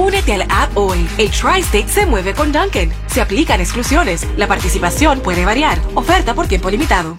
Únete al app hoy. El Tri-State se mueve con Duncan. Se aplican exclusiones. La participación puede variar. Oferta por tiempo limitado.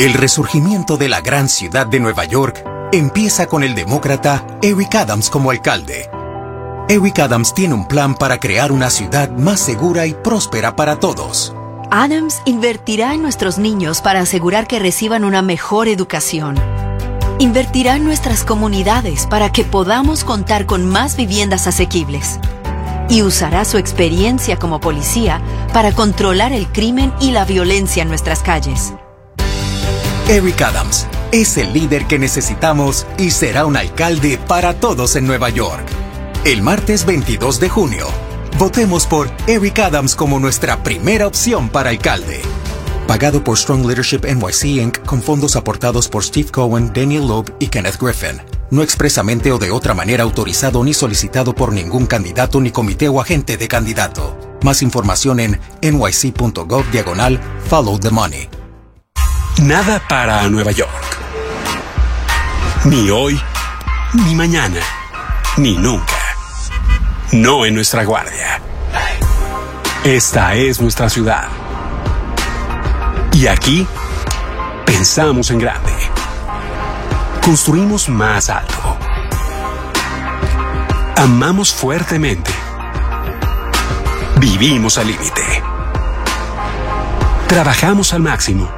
El resurgimiento de la gran ciudad de Nueva York empieza con el demócrata Eric Adams como alcalde. Eric Adams tiene un plan para crear una ciudad más segura y próspera para todos. Adams invertirá en nuestros niños para asegurar que reciban una mejor educación. Invertirá en nuestras comunidades para que podamos contar con más viviendas asequibles. Y usará su experiencia como policía para controlar el crimen y la violencia en nuestras calles. Eric Adams es el líder que necesitamos y será un alcalde para todos en Nueva York. El martes 22 de junio, votemos por Eric Adams como nuestra primera opción para alcalde. Pagado por Strong Leadership NYC Inc. con fondos aportados por Steve Cohen, Daniel Loeb y Kenneth Griffin. No expresamente o de otra manera autorizado ni solicitado por ningún candidato ni comité o agente de candidato. Más información en nyc.gov diagonal Follow the Money. Nada para Nueva York. Ni hoy, ni mañana, ni nunca. No en nuestra guardia. Esta es nuestra ciudad. Y aquí pensamos en grande. Construimos más alto. Amamos fuertemente. Vivimos al límite. Trabajamos al máximo.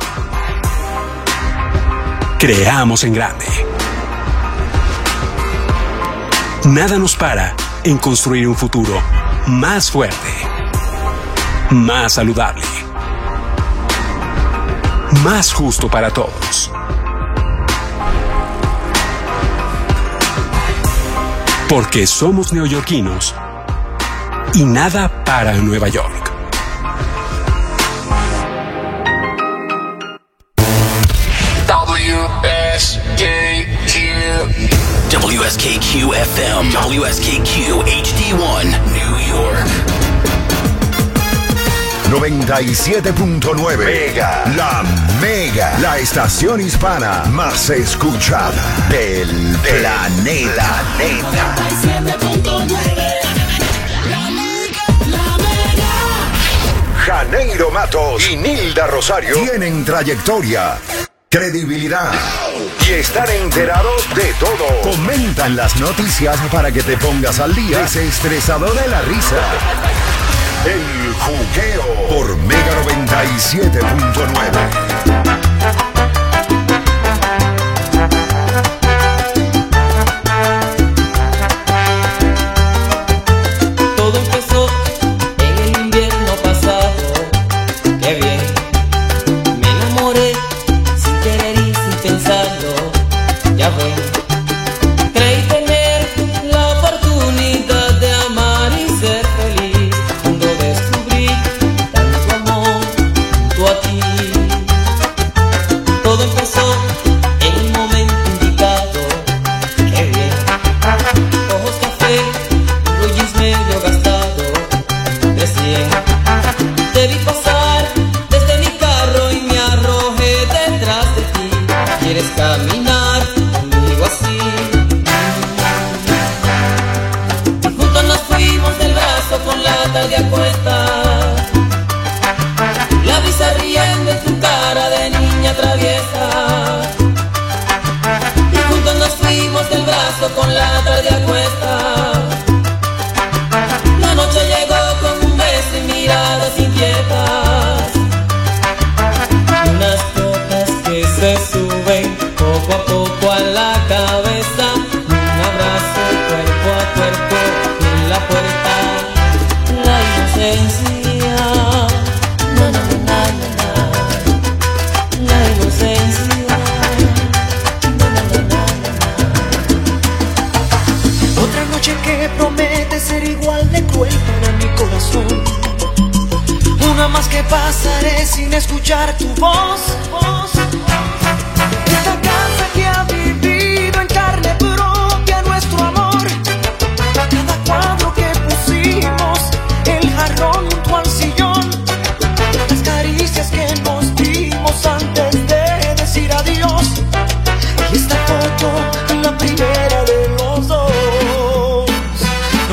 Creamos en grande. Nada nos para en construir un futuro más fuerte, más saludable, más justo para todos. Porque somos neoyorquinos y nada para Nueva York. WSKQ FM, WSKQ HD1, New York. 97.9 Mega, la Mega, la estación hispana más escuchada del planeta. Janeiro Matos y Nilda Rosario tienen trayectoria, credibilidad y están enterados de todo. Comentan las noticias para que te pongas al día, desestresado de la risa. El juqueo por Mega 97.9.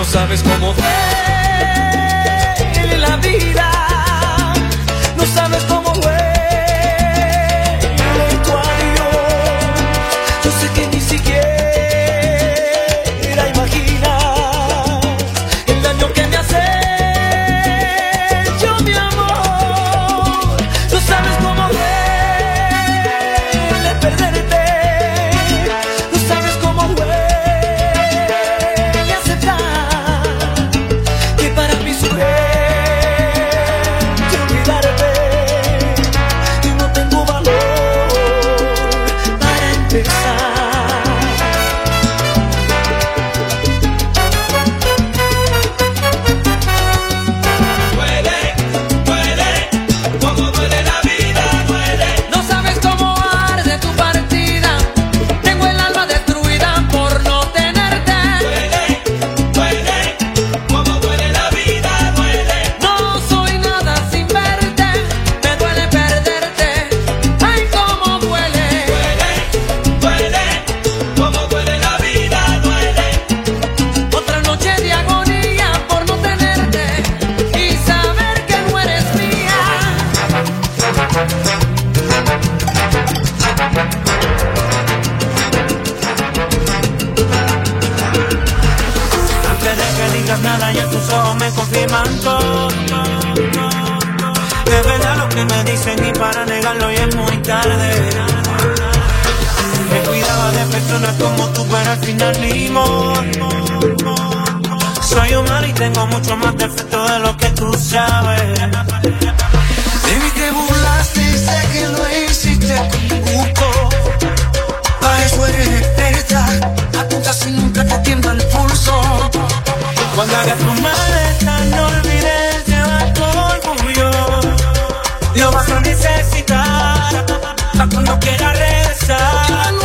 sabes cómo fue? digas nada, ya tus ojos me confirman todo. Es verdad lo que me dicen y para negarlo ya es muy tarde. Me cuidaba de personas como tú, pero al final ni. Soy humano y tengo mucho más defecto de lo que tú sabes. De mí burlaste y sé que no existe como un Pa' eso eres Cuando hagas tu maleta, no olvides llevar tu orgullo. Lo vas a necesitar cuando quieras regresar.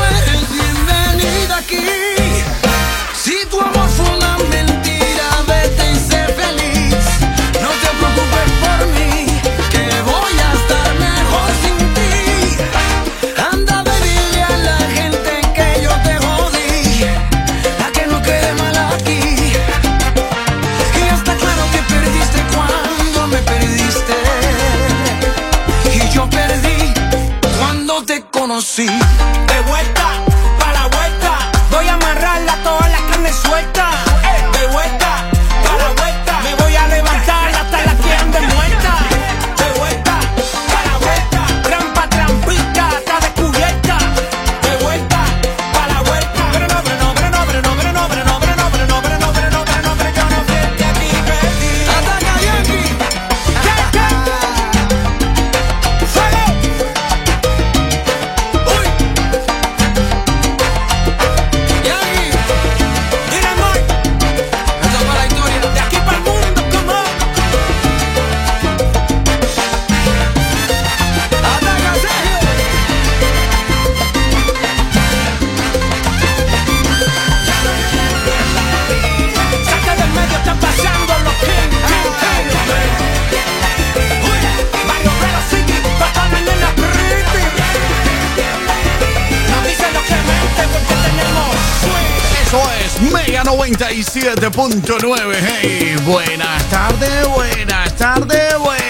97.9. Hey, buenas tardes, buenas tardes, buenas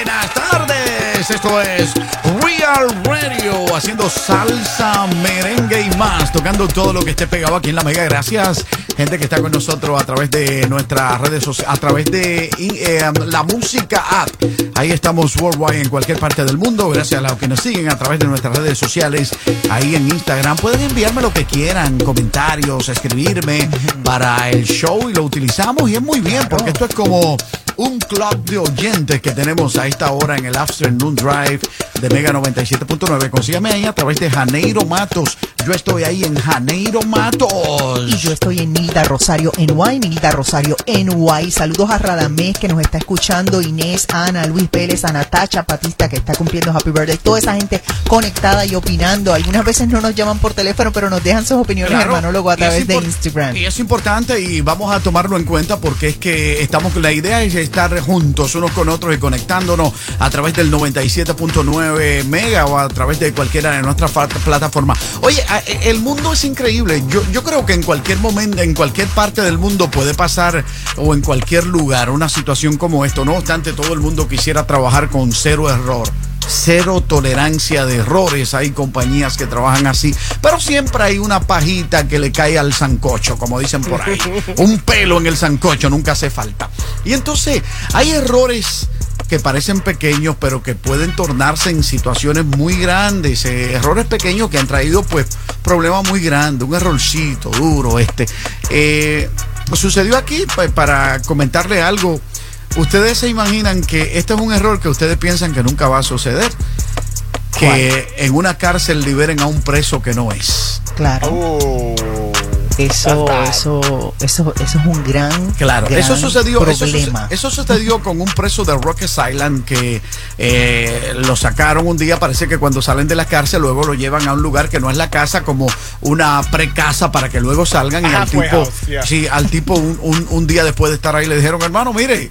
esto es Real Radio, haciendo salsa, merengue y más, tocando todo lo que esté pegado aquí en la Mega. Gracias, gente que está con nosotros a través de nuestras redes sociales, a través de em, la música app. Ahí estamos worldwide en cualquier parte del mundo. Gracias a los que nos siguen a través de nuestras redes sociales, ahí en Instagram. Pueden enviarme lo que quieran, comentarios, escribirme para el show y lo utilizamos. Y es muy bien, porque esto es como un club de oyentes que tenemos a esta hora en el Afternoon Drive de Mega 97.9. Consígame ahí a través de Janeiro Matos. Yo estoy ahí en Janeiro Matos. Y yo estoy en Nilda Rosario NY, Nilda Rosario NY. Saludos a Radamés que nos está escuchando, Inés, Ana, Luis Vélez, a Natacha Patista que está cumpliendo Happy Birthday. Toda esa gente conectada y opinando. Algunas veces no nos llaman por teléfono, pero nos dejan sus opiniones, Claro. hermanólogo, a través de Instagram. Y es importante y vamos a tomarlo en cuenta porque es que estamos, la idea es estar juntos unos con otros y conectándonos a través del 97.9 mega o a través de cualquiera de nuestras plataformas. Oye, a- el mundo es increíble. Yo, yo creo que en cualquier momento, en cualquier parte del mundo puede pasar o en cualquier lugar una situación como esto. No obstante, todo el mundo quisiera trabajar con cero error. Cero tolerancia de errores. Hay compañías que trabajan así. Pero siempre hay una pajita que le cae al sancocho, como dicen por ahí. Un pelo en el sancocho nunca hace falta. Y entonces hay errores que parecen pequeños, pero que pueden tornarse en situaciones muy grandes. eh, errores pequeños que han traído, pues, problemas muy grandes. Un errorcito duro, este. Eh, sucedió aquí, pues, para comentarle algo. Ustedes se imaginan que este es un error que ustedes piensan que nunca va a suceder. Que en una cárcel liberen a un preso que no es. Claro. Oh. Eso, eso, eso, eso es un gran, Claro, gran eso sucedió, eso, problema. suce- eso sucedió con un preso de Rikers Island que eh, lo sacaron un día, parece que cuando salen de la cárcel luego lo llevan a un lugar que no es la casa, como una precasa para que luego salgan y al Halfway tipo, house, yeah. sí, al tipo un, un- un día después de estar ahí le dijeron, hermano, mire,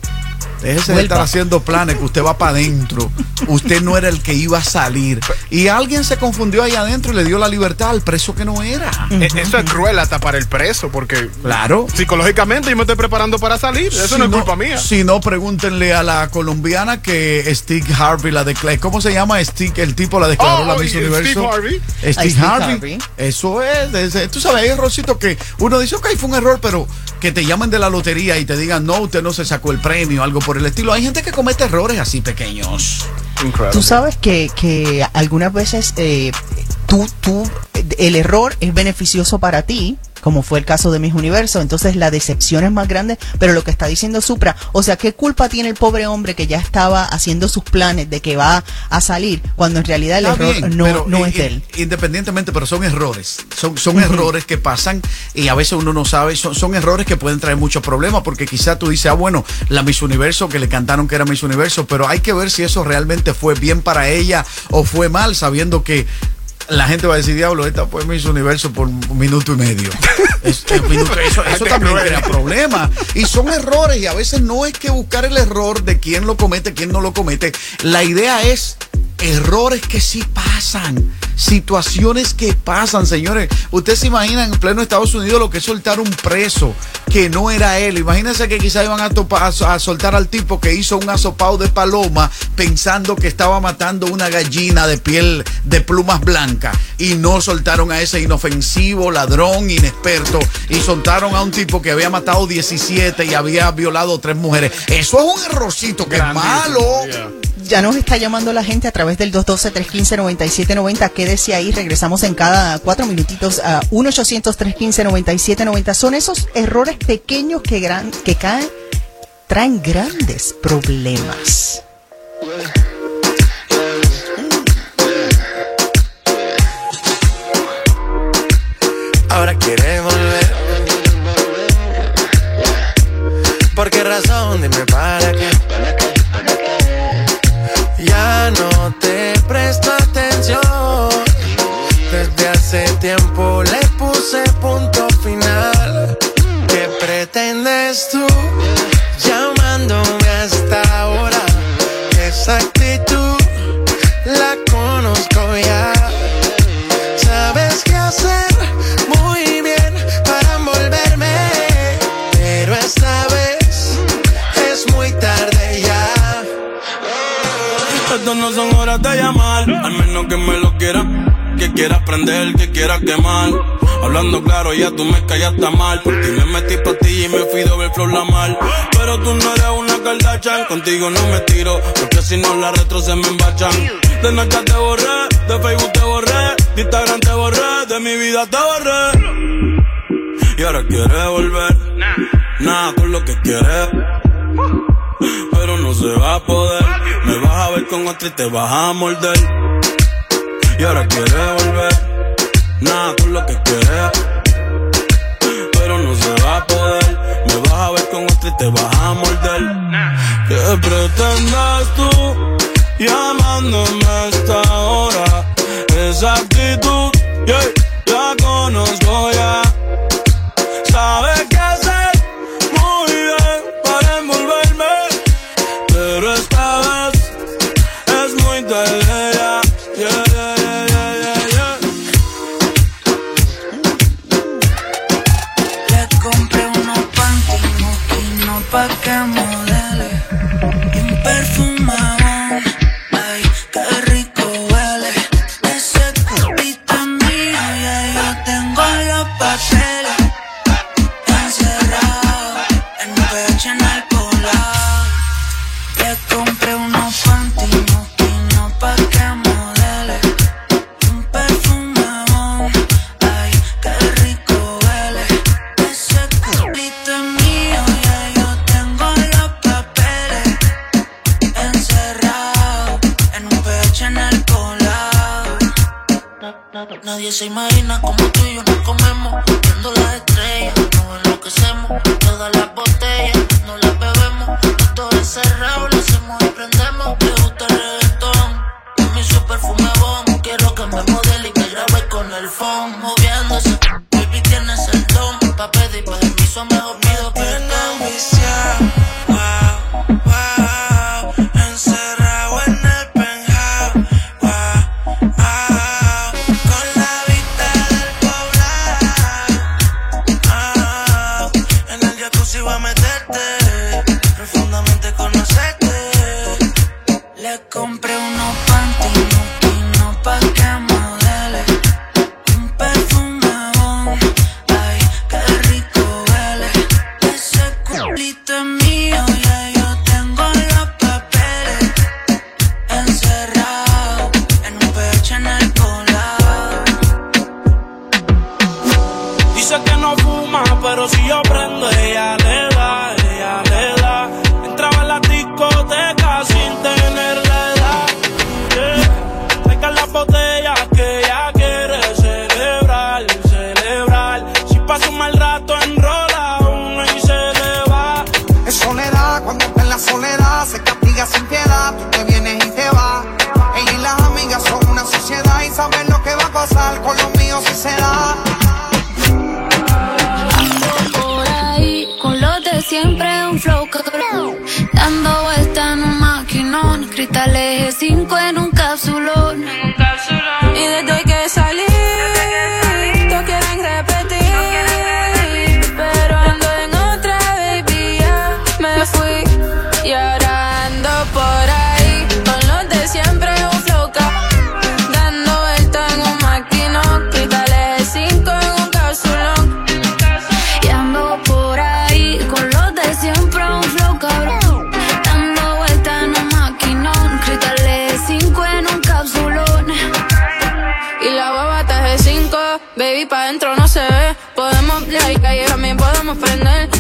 déjese de estar haciendo planes que usted va para adentro, usted no era el que iba a salir. Y alguien se confundió ahí adentro y le dio la libertad al preso que no era. E- Eso es cruel hasta para el preso, porque Claro. psicológicamente yo me estoy preparando para salir. Eso Si no es culpa mía. Si no, pregúntenle a la colombiana que Steve Harvey la declaró. ¿Cómo se llama Steve? El tipo la declaró Oh, la Miss Universo. Harvey. Steve, Harvey. Harvey. Eso es. es- Tú sabes, hay errorcitos que uno dice, ok, fue un error, pero que te llamen de la lotería y te digan, no, usted no se sacó el premio, algo por el estilo. Hay gente que comete errores así pequeños. Tú sabes que, que algunas veces eh, tú, tú, el error es beneficioso para ti, como fue el caso de Mis Universo, entonces la decepción es más grande, pero lo que está diciendo Supra, o sea, ¿qué culpa tiene el pobre hombre que ya estaba haciendo sus planes de que va a salir, cuando en realidad el Está error bien, no, es de él? Independientemente, pero son errores. Son, son errores que pasan y a veces uno no sabe. Son, son errores que pueden traer muchos problemas porque quizá tú dices, ah, bueno, la Miss Universo que le cantaron que era Miss Universo, pero hay que ver si eso realmente fue bien para ella o fue mal, sabiendo que la gente va a decir, diablo, esta fue Miss Universo por un minuto y medio. Es- un minuto- eso eso también crea problemas. Y son errores y a veces no es que buscar el error de quién lo comete, quién no lo comete. La idea es errores que sí pasan, situaciones que pasan, señores. Ustedes se imaginan en pleno Estados Unidos lo que es soltar un preso que no era él. Imagínense que quizá iban a, topa- a, a soltar al tipo que hizo un asopado de paloma pensando que estaba matando una gallina de piel de plumas blancas y no soltaron a ese inofensivo ladrón inexperto y soltaron a un tipo que había matado 17 y había violado tres mujeres. Eso es un errorcito que es malo. Ya nos está llamando la gente a través del 212-315-9790. Quédese ahí, regresamos en cada cuatro minutitos a 1-800-315-9790. Son esos errores pequeños que, gran, que caen, traen grandes problemas. Ahora quiere volver. ¿Por qué razón? Dime de llamar, al menos que me lo quiera. Que quiera prender, que quiera quemar. Hablando claro, ya tú me callaste mal. Por ti me metí pa' ti y me fui de ver flor la mal. Pero tú no eres una Kardashian, contigo no me tiro. Porque si no la retro se me embachan. De Snapchat te borré, de Facebook te borré, de Instagram te borré, de mi vida te borré. Y ahora quieres volver, nada con lo que quieres. pero no se va a poder. Me vas a ver con otra y te vas a morder. Y ahora quieres volver, nada con lo que quieres. Pero no se va a poder. Me vas a ver con otra y te vas a morder. ¿Qué pretendes tú llamándome a esta hora? Esa actitud, se imagina como tú y yo nos comemos, viendo las estrellas, nos enloquecemos, todas las botellas, no las bebemos, todo encerrado, lo hacemos y prendemos, te gusta el reggaetón, mi su perfume bomb, quiero que me modele y me grabe con el phone, moviéndose,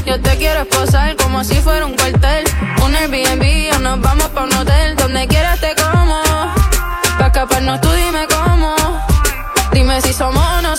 Yo te quiero esposar como si fuera un cuartel. Un Airbnb o nos vamos pa' un hotel. Donde quieras te como. Pa' escaparnos tú dime cómo. Dime si somos o no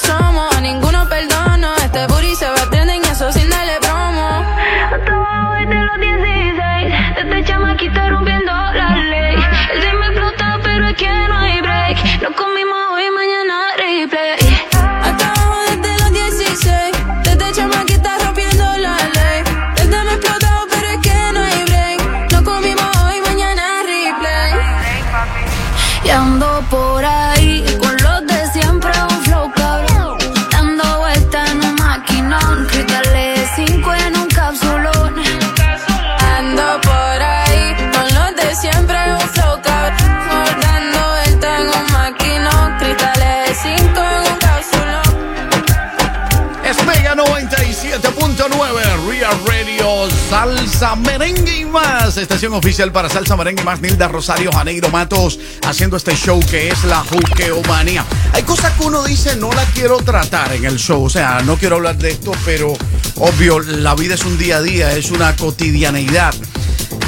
más. Estación oficial para Salsa Merengue más. Nilda Rosario Janeiro Matos haciendo este show que es la Juqueomanía. Hay cosas que uno dice no la quiero tratar en el show. O sea, no quiero hablar de esto, pero obvio, la vida es un día a día, es una cotidianeidad.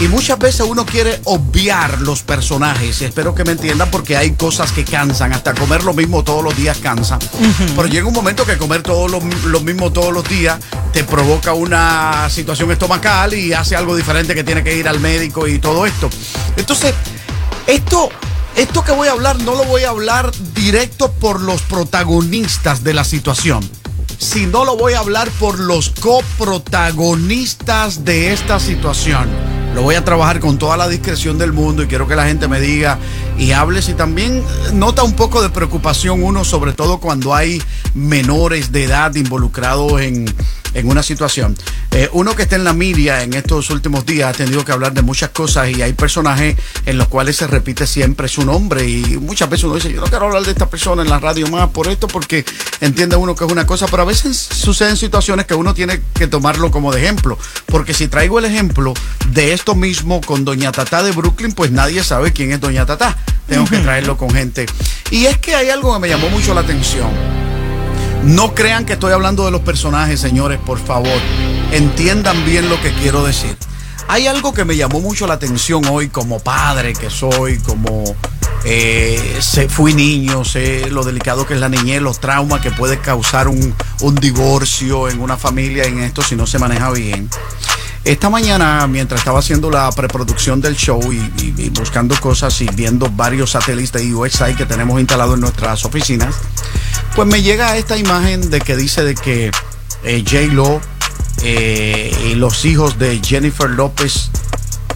Y muchas veces uno quiere obviar los personajes. Espero que me entiendan porque hay cosas que cansan. Hasta comer lo mismo todos los días cansa. Pero llega un momento que comer todo lo, lo mismo todos los días te provoca una situación estomacal y hace algo diferente que tiene que ir al médico y todo esto. Entonces, esto, esto que voy a hablar no lo voy a hablar directo por los protagonistas de la situación, sino lo voy a hablar por los coprotagonistas de esta situación. Lo voy a trabajar con toda la discreción del mundo y quiero que la gente me diga y hable si también nota un poco de preocupación uno, sobre todo cuando hay menores de edad involucrados en, en una situación. Eh, uno que está en la media en estos últimos días ha tenido que hablar de muchas cosas y hay personajes en los cuales se repite siempre su nombre y muchas veces uno dice, yo no quiero hablar de esta persona en la radio más por esto porque entiende uno que es una cosa, pero a veces suceden situaciones que uno tiene que tomarlo como de ejemplo, porque si traigo el ejemplo de esto mismo con Doña Tatá de Brooklyn, pues nadie sabe quién es Doña Tatá. Tengo que traerlo con gente. Y es que hay algo que me llamó mucho la atención. No crean que estoy hablando de los personajes, señores, por favor. Entiendan bien lo que quiero decir. Hay algo que me llamó mucho la atención hoy como padre que soy, como eh, fui niño, sé lo delicado que es la niñez, los traumas que puede causar un divorcio en una familia en esto si no se maneja bien. Esta mañana, mientras estaba haciendo la preproducción del show y, buscando cosas y viendo varios satélites y UXI que tenemos instalados en nuestras oficinas, pues me llega esta imagen de que dice de que eh, J-Lo eh, y los hijos de Jennifer López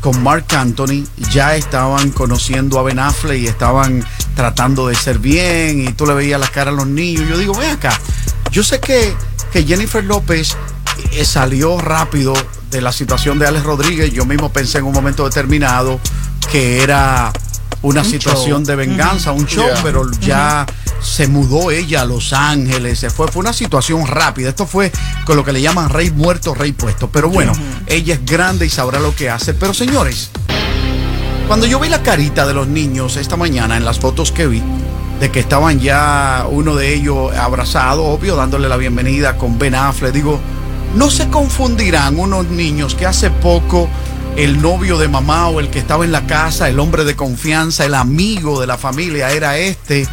con Mark Anthony ya estaban conociendo a Ben Affleck y estaban tratando de ser bien y tú le veías las caras a los niños. Yo digo, ven acá, yo sé que, que Jennifer López eh, salió rápido de la situación de Alex Rodríguez. Yo mismo pensé en un momento determinado que era una Un situación show. de venganza, un show, Yeah. pero ya se mudó ella a Los Ángeles, se fue, fue una situación rápida. Esto fue con lo que le llaman rey muerto, rey puesto. Pero bueno, ella es grande y sabrá lo que hace. Pero señores, cuando yo vi la carita de los niños esta mañana en las fotos que vi, de que estaban ya uno de ellos abrazado, obvio, dándole la bienvenida con Ben Affleck, digo, no se confundirán unos niños que hace poco el novio de mamá o el que estaba en la casa, el hombre de confianza, el amigo de la familia era este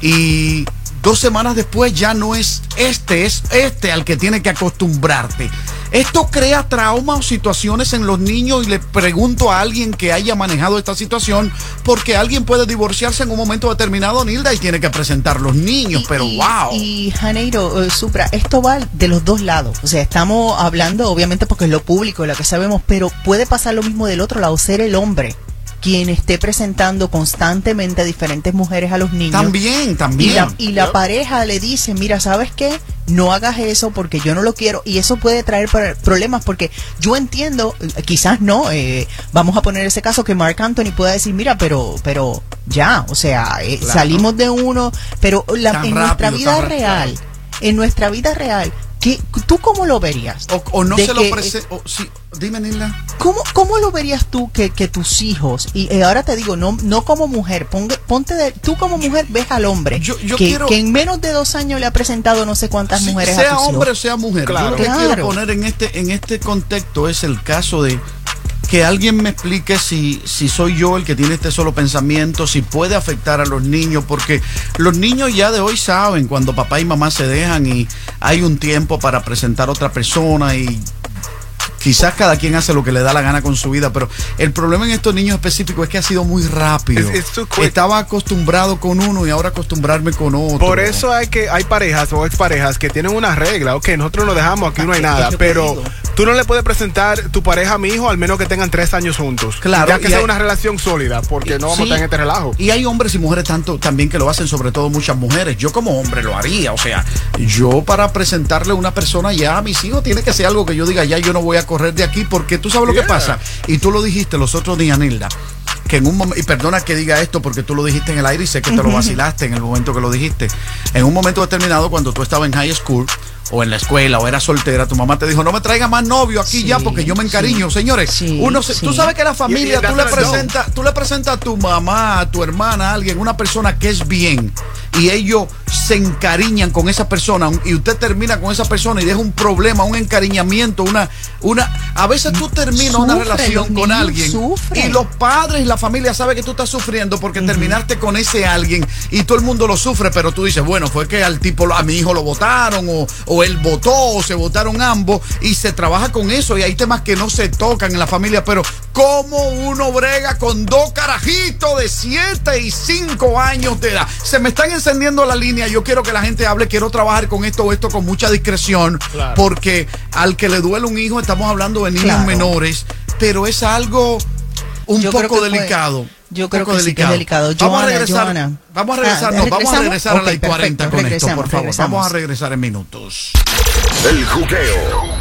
y dos semanas después ya no es este, es este al que tiene que acostumbrarte. Esto crea trauma o situaciones en los niños y le pregunto a alguien que haya manejado esta situación porque alguien puede divorciarse en un momento determinado, Nilda, y tiene que presentar los niños, pero wow. Y Janeiro, eh, Supra, esto va de los dos lados. O sea, estamos hablando, obviamente, porque es lo público, lo que sabemos, pero puede pasar lo mismo del otro lado, ser el hombre quien esté presentando constantemente a diferentes mujeres a los niños. También, también. Y la, y la pareja le dice, mira, ¿sabes qué? No hagas eso porque yo no lo quiero. Y eso puede traer pro- problemas porque yo entiendo, quizás no, eh, vamos a poner ese caso que Mark Anthony pueda decir, mira, pero, pero ya, o sea, eh, Claro. salimos de uno, pero la- en nuestra vida real, en nuestra vida real, ¿qué, ¿tú cómo lo verías? O, o no De se lo que- presenta. Sí, dime, Nilda. ¿Cómo, ¿Cómo lo verías tú que, que tus hijos, y eh, ahora te digo, no, no como mujer, ponga- ponte de, tú como mujer ves al hombre yo que, quiero- que en menos de dos años le ha presentado no sé cuántas mujeres a sea tus hijos. hombre o sea mujer. Yo lo que quiero poner en este, en este contexto es el caso de que alguien me explique si, si soy yo el que tiene este solo pensamiento, si puede afectar a los niños, porque los niños ya de hoy saben cuando papá y mamá se dejan y hay un tiempo para presentar a otra persona y quizás cada quien hace lo que le da la gana con su vida, pero el problema en estos niños específicos es que ha sido muy rápido. It's- it's. Estaba acostumbrado con uno y ahora acostumbrarme con otro. Por eso hay que hay parejas o exparejas que tienen una regla. Ok, nosotros nos dejamos, aquí no hay nada. Pero. Tú no le puedes presentar tu pareja a mi hijo al menos que tengan tres años juntos. Claro, Ya que y sea hay- una relación sólida, porque no vamos Sí. a estar en este relajo. Y hay hombres y mujeres tanto también que lo hacen, sobre todo muchas mujeres. Yo como hombre lo haría. O sea, yo para presentarle a una persona ya a mis hijos tiene que ser algo que yo diga, ya yo no voy a correr de aquí, porque tú sabes lo que pasa. Y tú lo dijiste los otros días, Nilda. Que en un momento, y perdona que diga esto porque tú lo dijiste en el aire y sé que te lo vacilaste en el momento que lo dijiste. En un momento determinado, cuando tú estabas en high school o en la escuela o eras soltera, tu mamá te dijo, no me traiga más novio aquí ya porque yo me encariño. Señores, uno se- tú sabes que la familia, tú le presentas tú le presentas a tu mamá, a tu hermana, a alguien, una persona que es bien, y ellos se encariñan con esa persona y usted termina con esa persona y deja un problema, un encariñamiento, una, una, a veces tú terminas una relación con alguien y los padres y la familia saben que tú estás sufriendo porque terminaste con ese alguien y todo el mundo lo sufre, pero tú dices, bueno, fue que al tipo, a mi hijo lo votaron o, o él votó o se votaron ambos y se trabaja con eso y hay temas que no se tocan en la familia, pero ¿cómo uno brega con dos carajitos de 7 y 5 años de edad? Se me están encendiendo la línea, yo quiero que la gente hable, quiero trabajar con esto o esto con mucha discreción, Claro. porque al que le duele un hijo estamos hablando de niños Claro. menores, pero es algo un Yo poco delicado. yo creo que sí que es delicado. Vamos a regresar, Joana. vamos a Ah, regresar, no, vamos a regresar a la Ok, I 40 perfecto, con esto, por favor. regresamos. Vamos a regresar en minutos. El juqueo.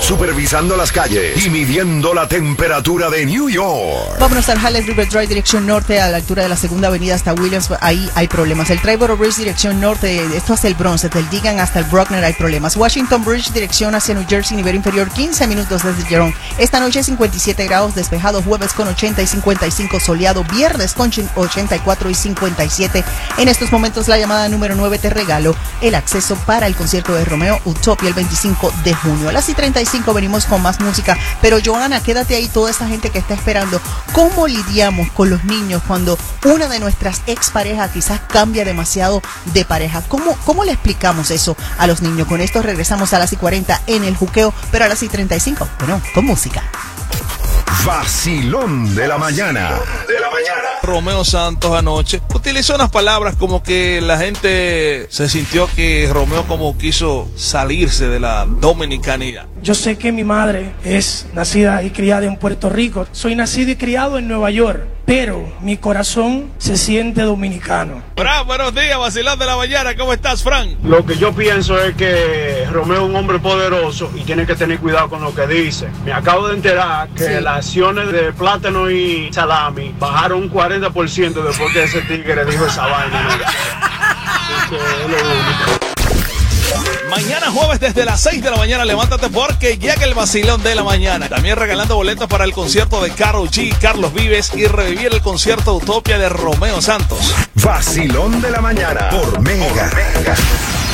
Supervisando las calles y midiendo la temperatura de New York. Vámonos al Halles River Drive, dirección norte, a la altura de la segunda avenida hasta Williams. Ahí hay problemas. El Triborough Bridge, dirección norte, esto hacia el Bronx, desde el Digan hasta el Bruckner hay problemas. Washington Bridge, dirección hacia New Jersey, nivel inferior, 15 minutos desde Jerome. Esta noche 57 grados, despejado, jueves con 80 y 55 soleado, viernes con 84 y 57. En estos momentos, la llamada número 9 te regalo el acceso para el concierto de Romeo Utopia el 25 de junio. A las y 35 venimos con más música, pero Joana, quédate ahí, toda esa gente que está esperando. ¿Cómo lidiamos con los niños cuando una de nuestras exparejas quizás cambia demasiado de pareja? ¿Cómo, ¿Cómo le explicamos eso a los niños? Con esto regresamos a las y 40 en el juqueo, pero a las y 35, bueno, con música. Vacilón de la mañana. De la mañana. Romeo Santos anoche utilizó unas palabras como que la gente se sintió que Romeo como quiso salirse de la dominicanidad. Yo sé que mi madre es nacida y criada en Puerto Rico. Soy nacido y criado en Nueva York, pero mi corazón se siente dominicano. Fran, buenos días, vacilón de la mañana, ¿cómo estás, Fran? Lo que yo pienso es que Romeo es un hombre poderoso y tiene que tener cuidado con lo que dice. Me acabo de enterar que Sí. las acciones de plátano y salami bajaron un 40% después que ese tigre dijo esa vaina. ¿no? Eso es lo único. Mañana jueves desde las 6 de la mañana, levántate porque llega el vacilón de la mañana. También regalando boletos para el concierto de Karol G, Carlos Vives y revivir el concierto Utopia de Romeo Santos. Vacilón de la mañana por Mega.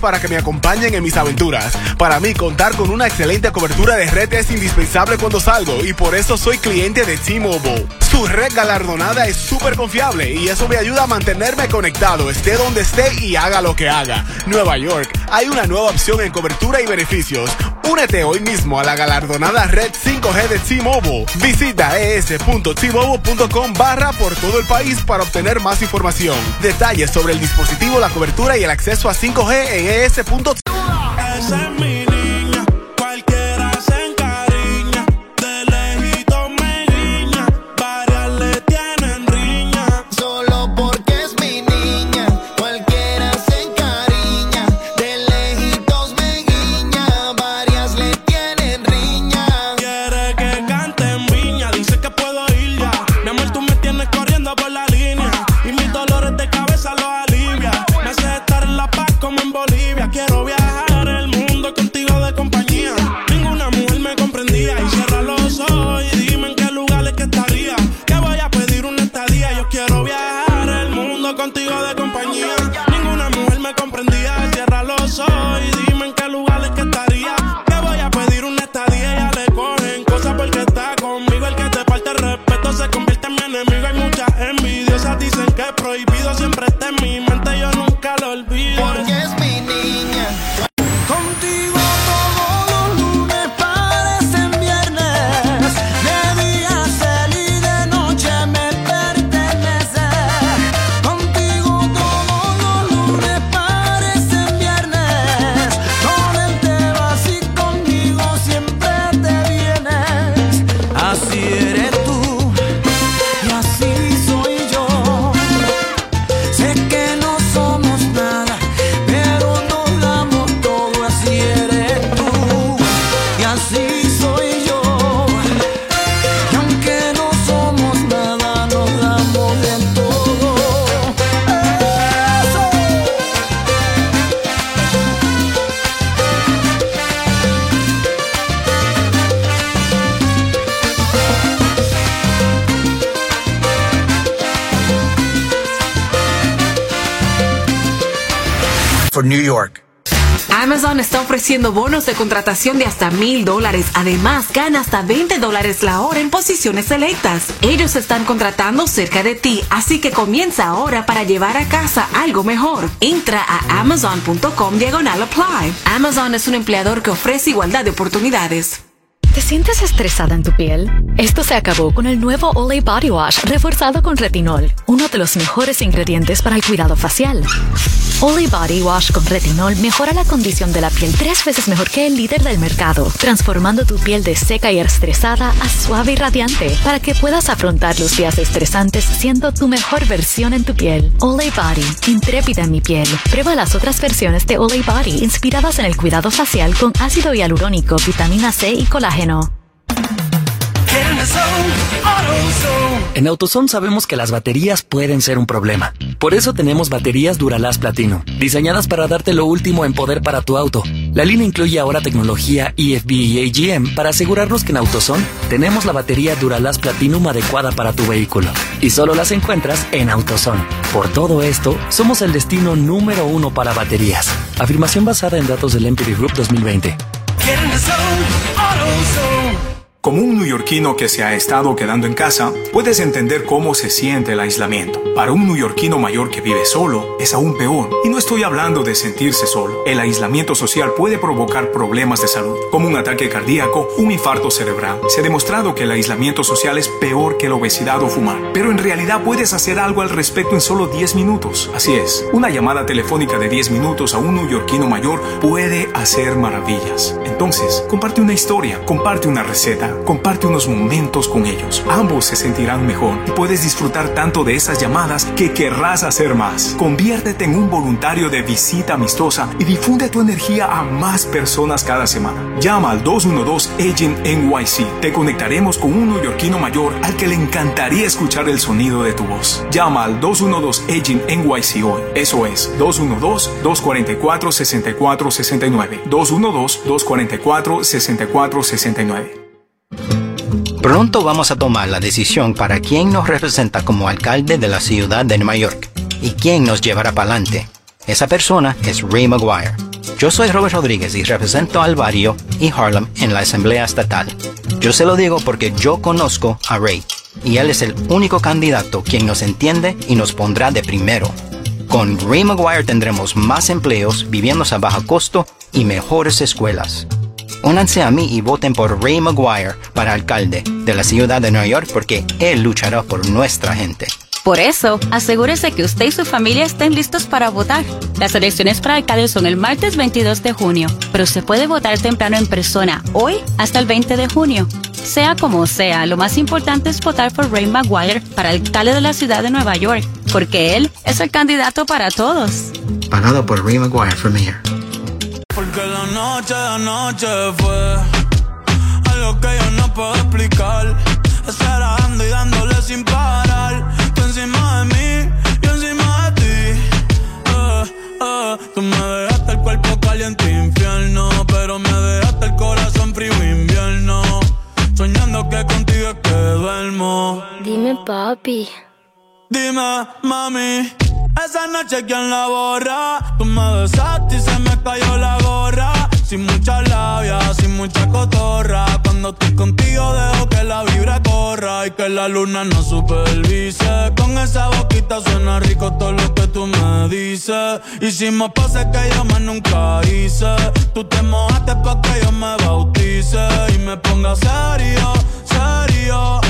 para que me acompañen en mis aventuras. Para mí contar con una excelente cobertura de red es indispensable cuando salgo y por eso soy cliente de T-Mobile. Su red galardonada es súper confiable y eso me ayuda a mantenerme conectado, esté donde esté y haga lo que haga. Nueva York, hay una nueva opción en cobertura y beneficios. Únete hoy mismo a la galardonada red 5G de T-Mobile. Visita es.tmobile.com barra por todo el país para obtener más información. Detalles sobre el dispositivo, la cobertura y el acceso a 5G en es.tmobile. ofreciendo bonos de contratación de hasta mil dólares. Además, gana hasta 20 dólares la hora en posiciones selectas. Ellos están contratando cerca de ti, así que comienza ahora para llevar a casa algo mejor. Entra a amazon.com diagonal apply. Amazon es un empleador que ofrece igualdad de oportunidades. ¿Te sientes estresada en tu piel? Esto se acabó con el nuevo Olay Body Wash reforzado con retinol, uno de los mejores ingredientes para el cuidado facial. Olay Body Wash con retinol mejora la condición de la piel tres veces mejor que el líder del mercado, transformando tu piel de seca y estresada a suave y radiante para que puedas afrontar los días estresantes siendo tu mejor versión en tu piel. Olay Body, intrépida en mi piel. Prueba las otras versiones de Olay Body inspiradas en el cuidado facial con ácido hialurónico, vitamina C y colágeno. En AutoZone sabemos que las baterías pueden ser un problema. Por eso tenemos baterías Duralast Platino, diseñadas para darte lo último en poder para tu auto. La línea incluye ahora tecnología EFB y AGM para asegurarnos que en AutoZone tenemos la batería Duralast Platinum adecuada para tu vehículo. Y solo las encuentras en AutoZone. Por todo esto, somos el destino número uno para baterías. Afirmación basada en datos del MPD Group 2020. Get in the zone, AutoZone. Como un neoyorquino que se ha estado quedando en casa, puedes entender cómo se siente el aislamiento. Para un neoyorquino mayor que vive solo, es aún peor. Y no estoy hablando de sentirse solo. El aislamiento social puede provocar problemas de salud, como un ataque cardíaco, un infarto cerebral. Se ha demostrado que el aislamiento social es peor que la obesidad o fumar. Pero en realidad puedes hacer algo al respecto en solo 10 minutos. Así es, una llamada telefónica de 10 minutos a un neoyorquino mayor puede hacer maravillas. Entonces, comparte una historia, comparte una receta, comparte unos momentos con ellos. Ambos se sentirán mejor y puedes disfrutar tanto de esas llamadas que querrás hacer más. Conviértete en un voluntario de visita amistosa y difunde tu energía a más personas cada semana. Llama al 212 Agent NYC. Te conectaremos con un neoyorquino mayor al que le encantaría escuchar el sonido de tu voz. Llama al 212 Agent NYC hoy. Eso es 212-244-6469. 212-244-6469. Pronto vamos a tomar la decisión para quién nos representa como alcalde de la ciudad de Nueva York y quién nos llevará para adelante. Esa persona es Ray Maguire. Yo soy Robert Rodríguez y represento al barrio y Harlem en la Asamblea Estatal. Yo se lo digo porque yo conozco a Ray y él es el único candidato quien nos entiende y nos pondrá de primero. Con Ray Maguire tendremos más empleos, viviendas a bajo costo y mejores escuelas. Únanse a mí y voten por Ray Maguire para alcalde de la ciudad de Nueva York porque él luchará por nuestra gente. Por eso, asegúrese que usted y su familia estén listos para votar. Las elecciones para alcalde son el martes 22 de junio, pero se puede votar temprano en persona hoy hasta el 20 de junio. Sea como sea, lo más importante es votar por Ray Maguire para alcalde de la ciudad de Nueva York, porque él es el candidato para todos. Pagado por Ray Maguire for mayor. Porque la noche de anoche fue algo que yo no puedo explicar. Estar dando y dándole sin parar. Tú encima de mí, yo encima de ti. Eh, eh, tú me dejaste el cuerpo caliente infierno, pero me dejaste el corazón frío invierno. Soñando que contigo es que duermo. Dime, papi. Dime, mami, esa noche quién la borra. Tú me besaste y se me cayó la gorra. Sin mucha labia, sin mucha cotorra. Cuando estoy contigo dejo que la vibra corra y que la luna no supervise. Con esa boquita suena rico todo lo que tú me dices. Hicimos pases que yo más nunca hice. Tú te mojaste pa' que yo me bautice y me ponga serio, serio.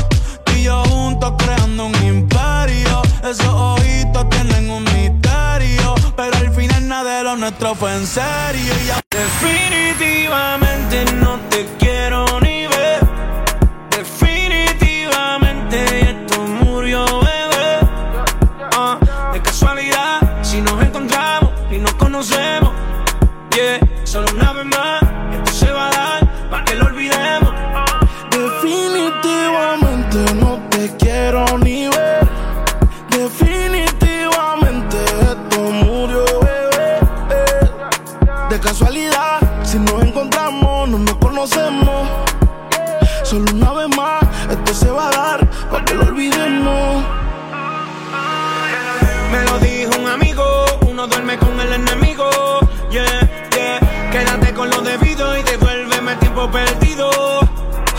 Tú y yo juntos creando un imperio. Esos ojitos tienen un misterio. Pero al final nada de lo nuestro fue en serio. Y ya- Definitivamente no te quiero ni ver. Definitivamente esto murió, bebé. Ah, de casualidad, si nos encontramos y nos conocemos. Yeah, solo una vez más, esto se va a dar para que lo olvidemos. Definitivamente no te quiero ni ver.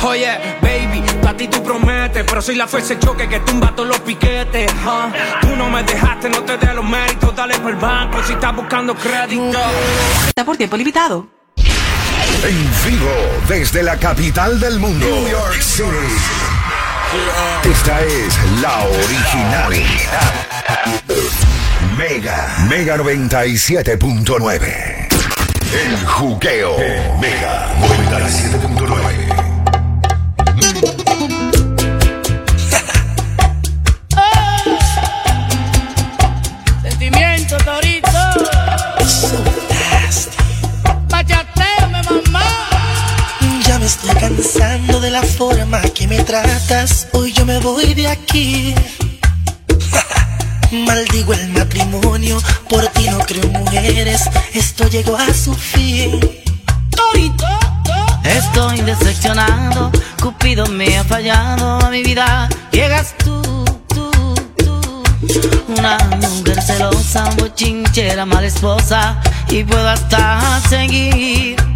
Oye, baby, a ti tú prometes, pero soy la fuerza choque que tumba todos los piquetes. ah. Tú no me dejaste, no te dé los méritos, dale por el banco si estás buscando crédito. Está por tiempo limitado. En vivo desde la capital del mundo, New York City. Esta es la original. Mega. Mega 97.9. El juqueo. Mega 97.9. cansando de la forma que me tratas. Hoy yo me voy de aquí. Maldigo el matrimonio, por ti no creo mujeres. Esto llegó a su fin. Torito. Estoy decepcionado, Cupido me ha fallado a mi vida. Llegas tú, tú, tú. Una mujer celosa, bochinchera, mala esposa. Y puedo hasta seguir.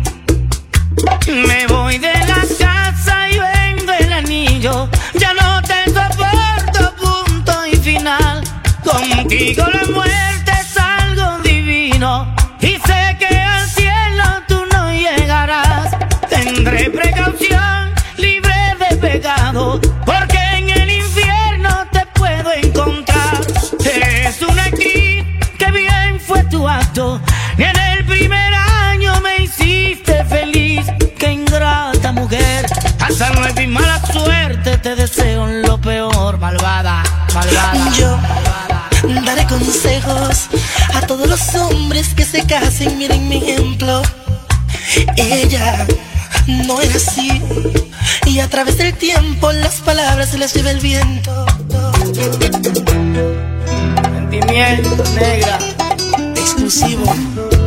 Me voy de la casa y vendo el anillo. Ya no te soporto, punto y final. Contigo la muerte es algo divino. Y sé que al cielo tú no llegarás. Tendré mi mala suerte. Te deseo lo peor, malvada, malvada. Yo daré consejos a todos los hombres que se casen. Miren mi ejemplo. Ella no era así. Y a través del tiempo las palabras se las lleva el viento. Sentimiento, negra. Exclusivo.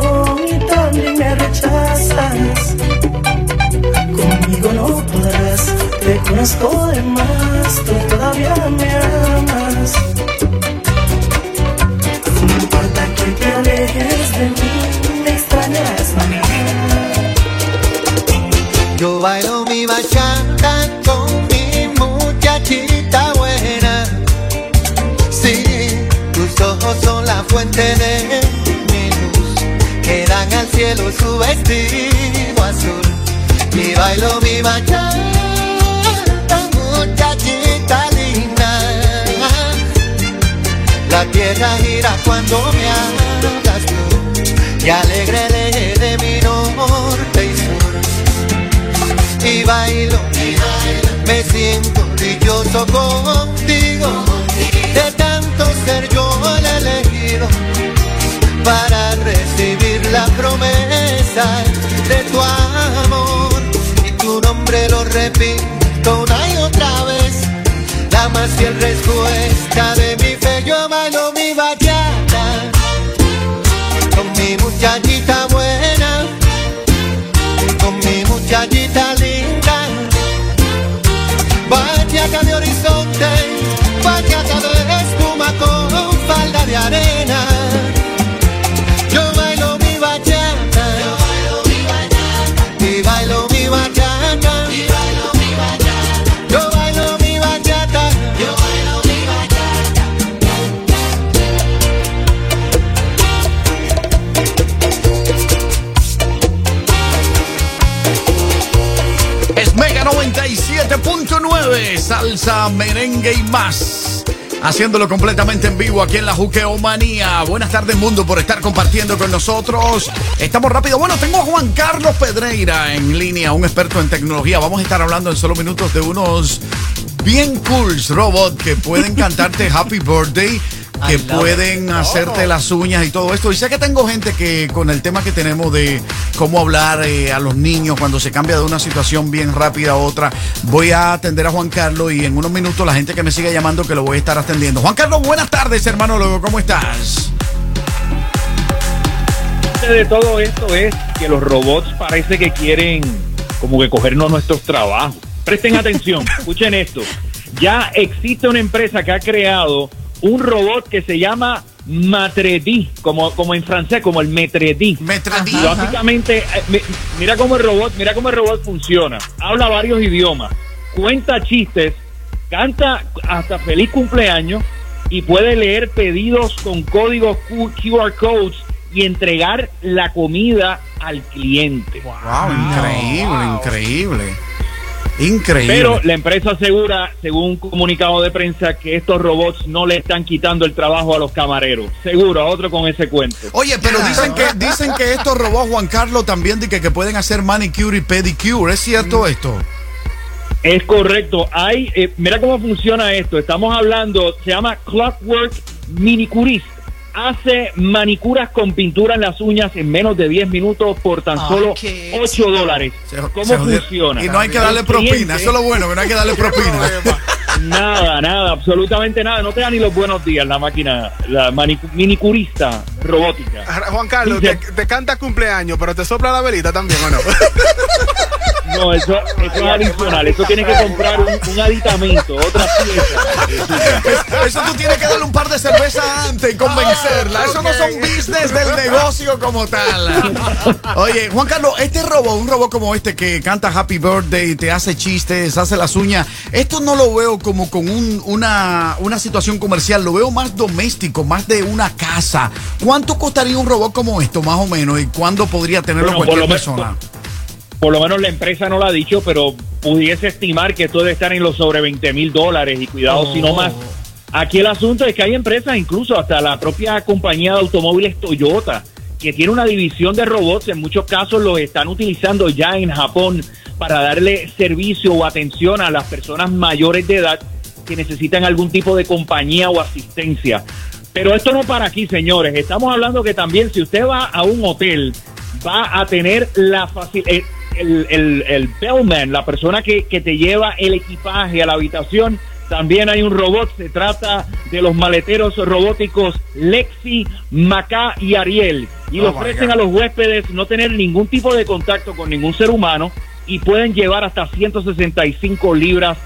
Pasión y también me rechazas. Conmigo no podrás, te conozco de más, tú todavía me amas. No importa que te alejes de mí, me extrañas más. Yo bailo mi bachata con mi muchachita buena. Sí, tus ojos son la fuente de cielo su vestido azul. Y bailo mi bachata, muchachita linda. La tierra gira cuando me hablas tú, y alegre el de mi norte y sur. Y bailo, me siento dichoso contigo, de tanto ser yo el elegido de tu amor y tu nombre lo repito una y otra vez. La más fiel respuesta de mi fe, yo bailo mi bachata con mi muchachita buena, con mi muchachita linda. Bachata de horizonte, bachata de espuma con falda de arena. 97.9, salsa, merengue y más. Haciéndolo completamente en vivo aquí en la Juqueomanía. Buenas tardes, mundo, por estar compartiendo con nosotros. Estamos rápido. Bueno, tengo a Juan Carlos Pedreira en línea, un experto en tecnología. Vamos a estar hablando en solo minutos de unos bien cools robots que pueden cantarte Happy Birthday que pueden hacerte las uñas y todo esto. Y sé que tengo gente que con el tema que tenemos de cómo hablar eh, a los niños cuando se cambia de una situación bien rápida a otra, voy a atender a Juan Carlos y en unos minutos la gente que me siga llamando que lo voy a estar atendiendo. Juan Carlos, buenas tardes, hermano. ¿Cómo estás? de todo esto es que los robots parece que quieren como que cogernos nuestros trabajos. Presten atención, escuchen esto. Ya existe una empresa que ha creado un robot que se llama Matredi, como, como en francés, como el Metredi. Metredi. Básicamente, eh, mi- mira cómo el robot, mira cómo el robot funciona. Habla varios idiomas, cuenta chistes, canta hasta feliz cumpleaños y puede leer pedidos con códigos QR codes y entregar la comida al cliente. Wow, increíble, increíble. Increíble. Pero la empresa asegura, según un comunicado de prensa, que estos robots no le están quitando el trabajo a los camareros. Seguro, a otro con ese cuento. Oye, pero dicen que dicen que estos robots, Juan Carlos, también de que, que pueden hacer manicure y pedicure. ¿Es cierto esto? Es correcto. Hay, eh, mira cómo funciona esto. Estamos hablando, se llama Clockwork Minicurist. Hace manicuras con pintura en las uñas en menos de 10 minutos por tan Ah, solo qué 8 dólares. ¿Cómo se funciona? Y no hay que darle El propina. cliente- Eso es lo bueno, que no hay que darle propina. Nada, nada, absolutamente nada. No te da ni los buenos días la máquina, la manicu- minicurista robótica. Juan Carlos, te, te canta cumpleaños, pero te sopla la velita también, ¿o no? No, eso, eso es adicional. Eso tiene que comprar un, un aditamento, otra pieza. Eso tú tienes que darle un par de cervezas antes y convencerla. Eso no son business del negocio como tal. Oye, Juan Carlos, este robot, un robot como este que canta Happy Birthday, te hace chistes, hace las uñas, esto no lo veo como con un- una, una situación comercial, lo veo más doméstico, más de una casa. ¿Cuánto costaría un robot como esto, más o menos? ¿Y cuándo podría tenerlo Bueno, cualquier persona? Por lo menos la empresa no lo ha dicho, pero pudiese estimar que esto debe estar en los sobre 20 mil dólares y cuidado si no más. Aquí el asunto es que hay empresas, incluso hasta la propia compañía de automóviles Toyota, que tiene una división de robots, en muchos casos los están utilizando ya en Japón para darle servicio o atención a las personas mayores de edad que necesitan algún tipo de compañía o asistencia. Pero esto no para aquí, señores. Estamos hablando que también si usted va a un hotel, va a tener la facilidad. El, el, el bellman, la persona que, que te lleva el equipaje a la habitación, también hay un robot. Se trata de los maleteros robóticos Lexi, Macá y Ariel. Y Oh, ofrecen a los huéspedes no tener ningún tipo de contacto con ningún ser humano y pueden llevar hasta 165 libras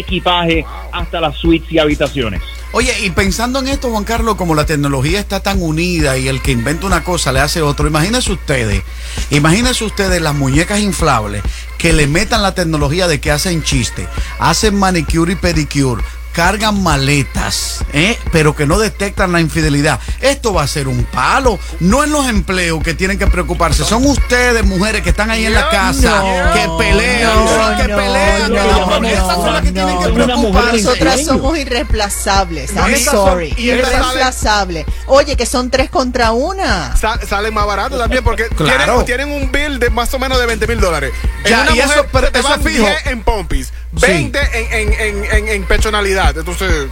equipaje hasta las suites y habitaciones. Oye, y pensando en esto, Juan Carlos, como la tecnología está tan unida y el que inventa una cosa le hace otro, imagínense ustedes, imagínense ustedes las muñecas inflables que le metan la tecnología de que hacen chiste, hacen manicure y pedicure, cargan maletas, ¿eh? pero que no detectan la infidelidad. Esto va a ser un palo. No en los empleos que tienen que preocuparse, son ustedes, mujeres, que están ahí en la casa, que pelean, que pelean, que las mujeres son las que tienen que preocuparse. Nosotras somos irreemplazables. I'm Esas sorry. y esas salen- Irreemplazable. Oye, que son tres contra una. Sa- salen más baratos también porque Claro. tienen, tienen un bill de más o menos de 20 mil dólares. En Ya, una y eso- mujer pero se te eso es fijo. 10 en pompis, 20 en, en, en, en, en personalidad. Entonces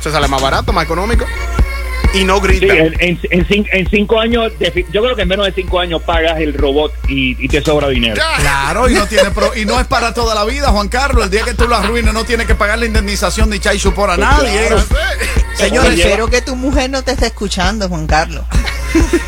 se sale más barato, más económico. Y no grita. Sí, en, en- en cin- en cinco años, yo creo que en menos de cinco años pagas el robot y, y te sobra dinero. Claro, y no tiene pro- y no es para toda la vida, Juan Carlos. El día que tú lo arruines no tienes que pagar la indemnización ni chai por a nadie. Señores, Oye, espero que tu mujer no te esté escuchando, Juan Carlos.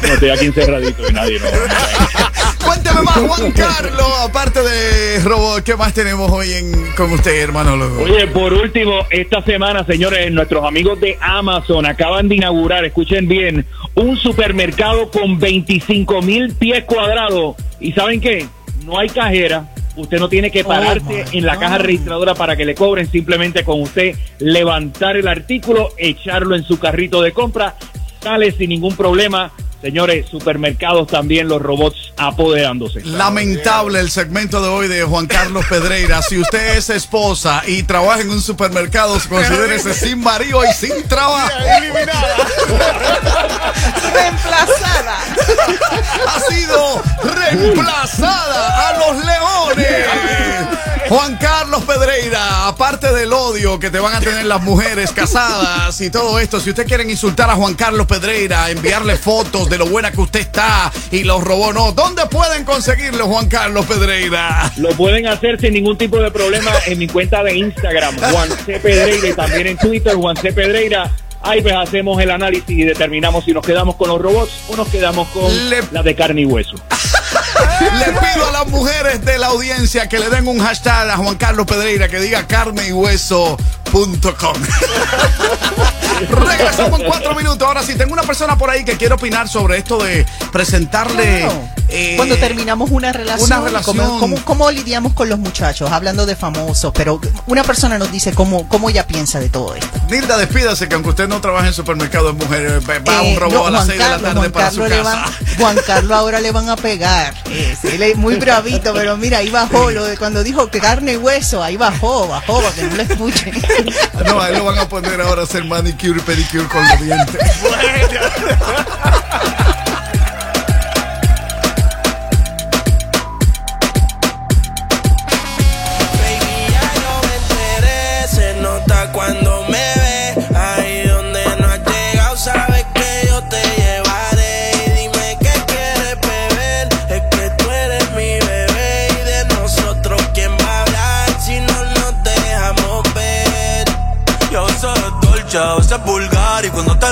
No estoy aquí encerradito y nadie no. Cuénteme más, Juan Carlos. Aparte de robot, ¿qué más tenemos hoy en, con usted, hermano? Logo? Oye, por último, esta semana, señores, nuestros amigos de Amazon acaban de inaugurar, escuchen bien, un supermercado con 25 mil pies cuadrados. ¿Y saben qué? No hay cajera. Usted no tiene que pararse en la caja registradora para que le cobren, simplemente con usted levantar el artículo, echarlo en su carrito de compra, sale sin ningún problema Señores, supermercados también, los robots apoderándose. Lamentable el segmento de hoy de Juan Carlos Pedreira. Si usted es esposa y trabaja en un supermercado, considérese sin marido y sin trabajo. Reemplazada. Ha sido reemplazada a los leones. Juan Carlos Pedreira, aparte del odio que te van a tener las mujeres casadas y todo esto, si usted quieren insultar a Juan Carlos Pedreira, enviarle fotos de lo buena que usted está y los robó, no, ¿dónde pueden conseguirlo, Juan Carlos Pedreira? Lo pueden hacer sin ningún tipo de problema en mi cuenta de Instagram, Juan C. Pedreira, y también en Twitter, Juan C. Pedreira. Ahí pues hacemos el análisis y determinamos si nos quedamos con los robots o nos quedamos con la de carne y hueso. Le pido a las mujeres de la audiencia que le den un hashtag a Juan Carlos Pedreira que diga carne. Regresamos en cuatro minutos. Ahora sí, tengo una persona por ahí que quiere opinar sobre esto de presentarle. Eh, Cuando terminamos una relación, una relación. ¿cómo, cómo, cómo lidiamos con los muchachos? Hablando de famosos, pero una persona nos dice cómo, cómo ella piensa de todo esto. Nilda, despídase que aunque usted no trabaje en supermercado de mujeres, va Eh, un robot no, a las Juan 6 de la tarde Juan para su Carlos le casa. van- Juan Carlos ahora le van a pegar. Es, él es muy bravito, pero mira, ahí bajó. Lo de cuando dijo que carne y hueso, ahí bajó, bajó, para que no lo escuchen. No, ahí lo van a poner ahora a hacer manicure y pedicure con los dientes. Se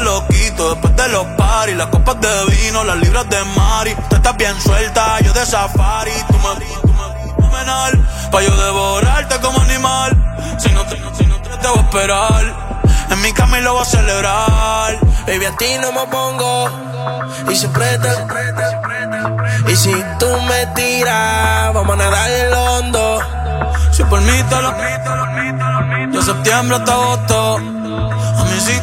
lo quito después de los paris Las copas de vino, las libras de Mari Tú estás bien suelta, yo de safari Tú me, tú me, fenomenal Pa' yo devorarte como animal Si no te, si no te, te voy a esperar En mi cama y lo voy a celebrar Baby, a ti no me pongo Y siempre te Y si tú me tiras Vamos a nadar el hondo Si por mí te lo De septiembre hasta agosto A mí sí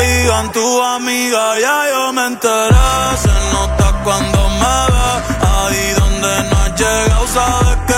Digan tu amiga Ya yo me enteré. Se nota cuando me ve. Ahí donde no has llegado Sabes que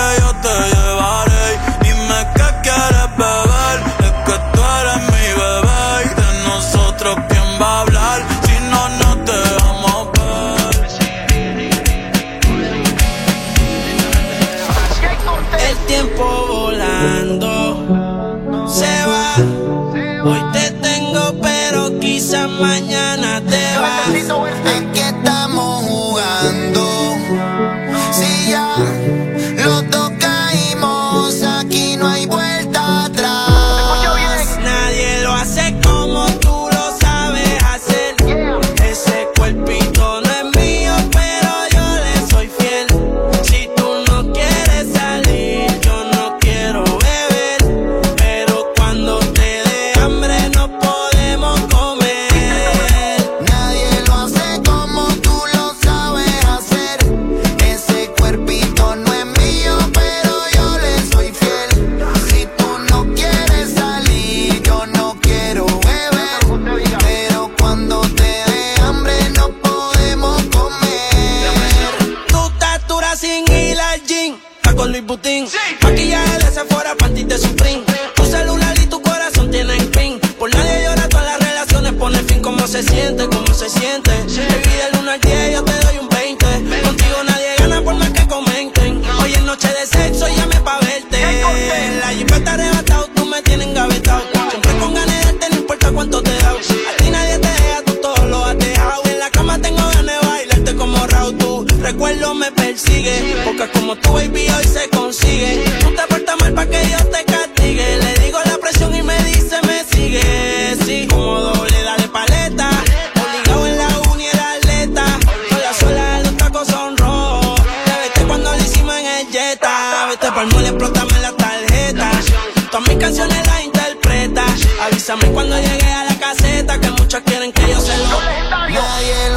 Vete pa'l mole, explótame la tarjeta. Todas mis canciones las interpreta. Avísame cuando llegue a la caseta. Que muchos quieren que yo se lo. Nadie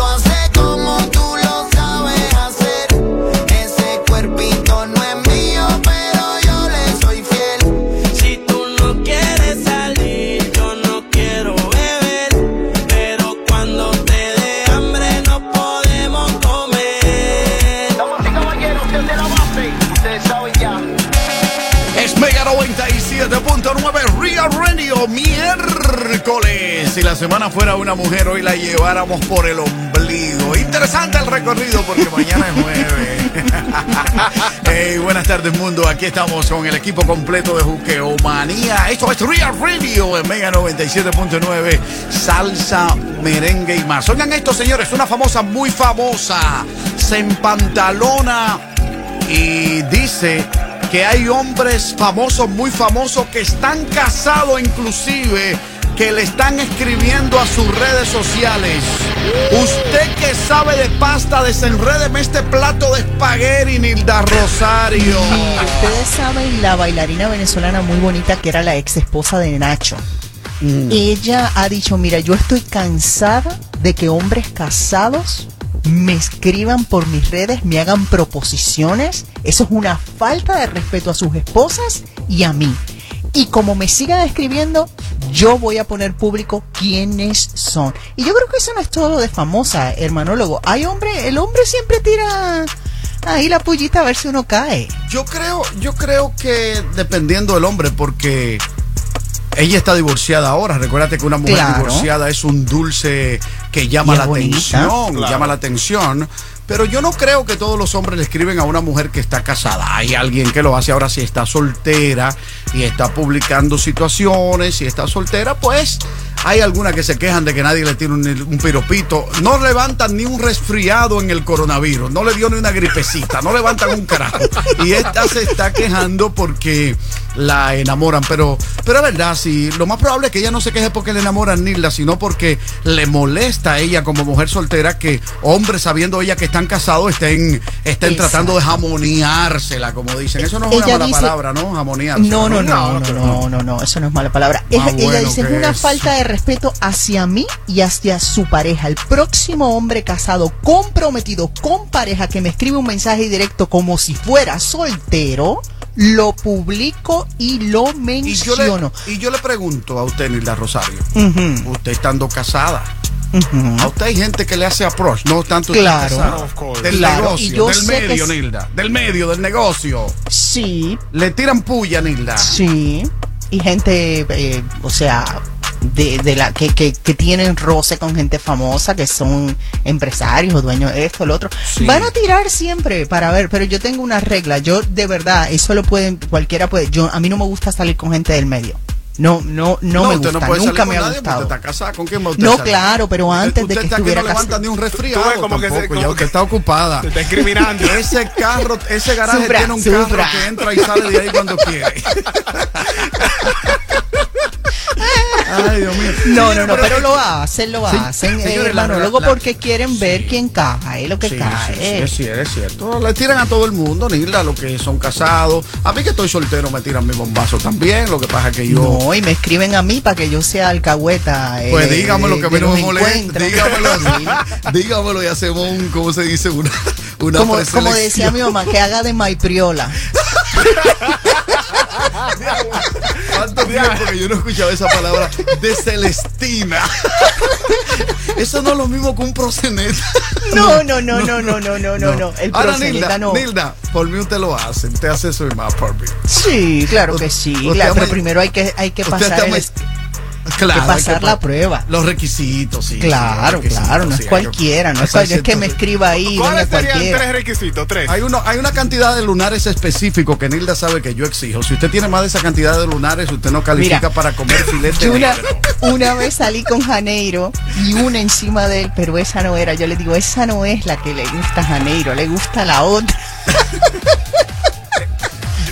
Miércoles. Si la semana fuera una mujer, hoy la lleváramos por el ombligo. Interesante el recorrido porque mañana es jueves. buenas tardes, mundo. Aquí estamos con el equipo completo de Juqueomanía. Esto es Real Radio en Mega 97.9, salsa, merengue y más. Oigan esto, señores, una famosa, muy famosa, se empantalona y dice que hay hombres famosos, muy famosos, que están casados inclusive, que le están escribiendo a sus redes sociales. Usted que sabe de pasta, desenrédeme este plato de espagueti, Nilda Rosario. Y ustedes saben la bailarina venezolana muy bonita que era la ex esposa de Nacho. Ella ha dicho, mira, yo estoy cansada de que hombres casados me escriban por mis redes, me hagan proposiciones. Eso es una falta de respeto a sus esposas y a mí. Y como me sigan escribiendo, yo voy a poner público quiénes son. Y yo creo que eso no es todo de famosa, hermanólogo. Hay hombre, el hombre siempre tira ahí la pullita a ver si uno cae. Yo creo, yo creo que dependiendo del hombre, porque ella está divorciada ahora. Recuérdate que una mujer Claro. divorciada es un dulce que llama la bonita. atención, Claro. llama la atención. Pero yo no creo que todos los hombres le escriben a una mujer que está casada. Hay alguien que lo hace ahora si está soltera y está publicando situaciones, si está soltera, pues hay algunas que se quejan de que nadie le tiene un, piropito. No levantan ni un resfriado en el coronavirus, no le dio ni una gripecita, no levantan un carajo. Y esta se está quejando porque la enamoran. Pero, pero es verdad, sí, lo más probable es que ella no se queje porque le enamoran Nilda, sino porque le molesta a ella como mujer soltera que hombres sabiendo ella que están casados estén, estén Exacto. tratando de jamoneársela, como dicen. Eso no es una mala dice- palabra, ¿no? Jamoneársela. No, no, no, no, no, no, no, eso no es mala palabra. Es- ella bueno dice es una eso. falta de respeto hacia mí y hacia su pareja. El próximo hombre casado, comprometido, con pareja, que me escribe un mensaje directo como si fuera soltero, lo publico y lo Y yo, le, menciono. y yo le pregunto a usted, Nilda Rosario, Ujú, usted estando casada, ujú. a usted hay gente que le hace approach, no tanto Claro. del Claro, negocio, y yo del medio, es- Nilda, del medio, del negocio. Sí, Le tiran puya, Nilda. sí. Y gente, eh, o sea, de, de la que, que, que tienen roce con gente famosa, que son empresarios o dueños de esto, lo otro. Sí. Van a tirar siempre para ver, pero yo tengo una regla. Yo, de verdad, eso lo pueden, cualquiera puede. Yo, a mí no me gusta salir con gente del medio. No, no, no, me usted gusta, no puede nunca salir me con ha gustado. Usted está casada, ¿con quién va usted No, claro, pero antes Usted de que está estuviera no levanta ni un resfriado Tú ves como que se- ya usted está ocupada. Te está incriminando. Ese carro, ese garaje Supra, tiene un supra. carro que entra y sale de ahí cuando quiere. Ay, Dios mío. No, no, no, pero lo hacen, lo Sí, hacen, señores, eh, la- luego la- porque quieren ver quién cae, lo que cae. sí, es cierto, es cierto. Le tiran a todo el mundo, Nilda, los que son casados. A mí que estoy soltero me tiran mi bombazo también. Lo que pasa es que yo. No, y me escriben a mí para que yo sea alcahueta. eh, Pues dígamelo que a mí no me molesta. Dígamelo, dígamelo y hacemos un, ¿cómo se dice? Una, una Como, decía mi mamá, que haga de maipriola. ¿Cuánto tiempo que yo no escuchaba esa palabra de Celestina? Eso no es lo mismo que un proceneta. No, no, no, no, no, no, no, no, no. El Ahora, proseneta Nilda, no. Nilda, por mí usted lo hace. Usted hace eso y más por mí. Sí, claro que sí. Usted claro, ama- pero primero hay que, hay que pasar, el Claro, que pasar pa- la prueba. Los requisitos, sí. Claro, sí, los requisitos, claro, no es sí, cualquiera, no es, Exacto. cual- no es que me escriba ahí, ¿Cuáles serían cualquiera. tres requisitos? Tres. Hay, uno, hay una cantidad de lunares específico que Nilda sabe que yo exijo. Si usted tiene más de esa cantidad de lunares, usted no califica Mira, para comer filete Yo una, una vez salí con Janeiro y una encima de él, pero esa no era. Yo le digo, esa no es la que le gusta a Janeiro, le gusta la otra.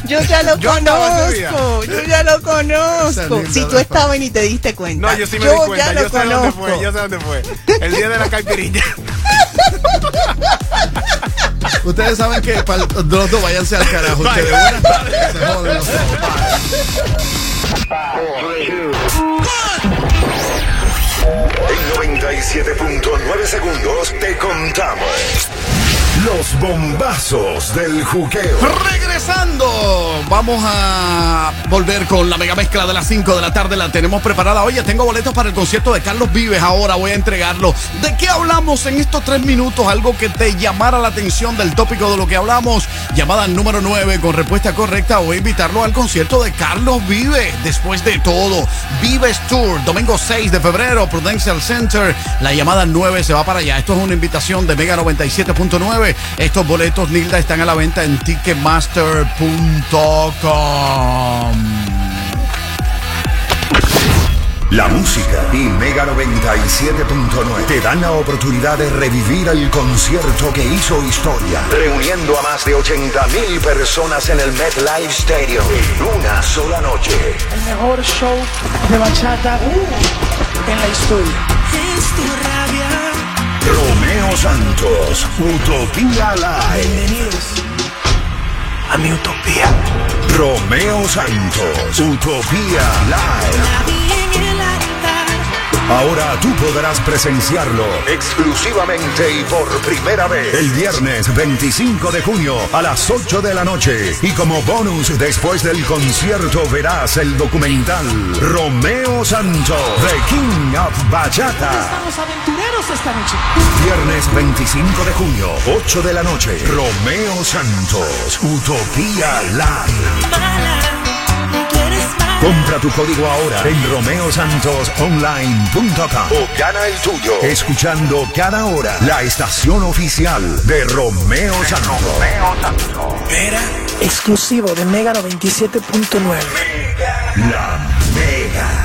Yo ya lo Yo conozco, yo ya lo conozco. Si tú estabas y ni te diste cuenta. No, yo sí me di cuenta. ya Yo lo sé dónde conozco. fue. Yo sé dónde fue. El día de la caipiriña. Ustedes saben que para los dos váyanse al carajo. Ustedes, buenas tardes. Se joden los dos. En 97.9 segundos te contamos Los bombazos del juqueo. Regresando, vamos a volver con la mega mezcla de las 5 de la tarde. La tenemos preparada. Oye, tengo boletos para el concierto de Carlos Vives. Ahora voy a entregarlo. ¿De qué hablamos en estos tres minutos? Algo que te llamara la atención del tópico de lo que hablamos. Llamada número 9 con respuesta correcta. Voy a invitarlo al concierto de Carlos Vives. Después de todo, Vives Tour, domingo 6 de febrero, Prudential Center. La llamada 9 se va para allá. Esto es una invitación de Mega 97.9. Estos boletos, Nilda, están a la venta en ticketmaster.com. La música y Mega 97.9 te dan la oportunidad de revivir el concierto que hizo historia, reuniendo a más de 80 mil personas en el MetLife Stadium en una sola noche. El mejor show de bachata uh, en la historia. Romeo Santos, Utopía Live. Bienvenidos a mi utopía. Romeo Santos, Utopía Live. Ahora tú podrás presenciarlo exclusivamente y por primera vez el viernes 25 de junio a las 8 de la noche. Y como bonus después del concierto verás el documental Romeo Santos, The King of Bachata. Estamos aventureros esta noche. Viernes 25 de junio, 8 de la noche. Romeo Santos, Utopía Live. Compra tu código ahora en romeosantosonline.com o gana el tuyo escuchando cada hora la estación oficial de Romeo Santos. Era exclusivo de Mega 97.9. La Mega.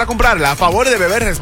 comprarla. A favor de beber responsable.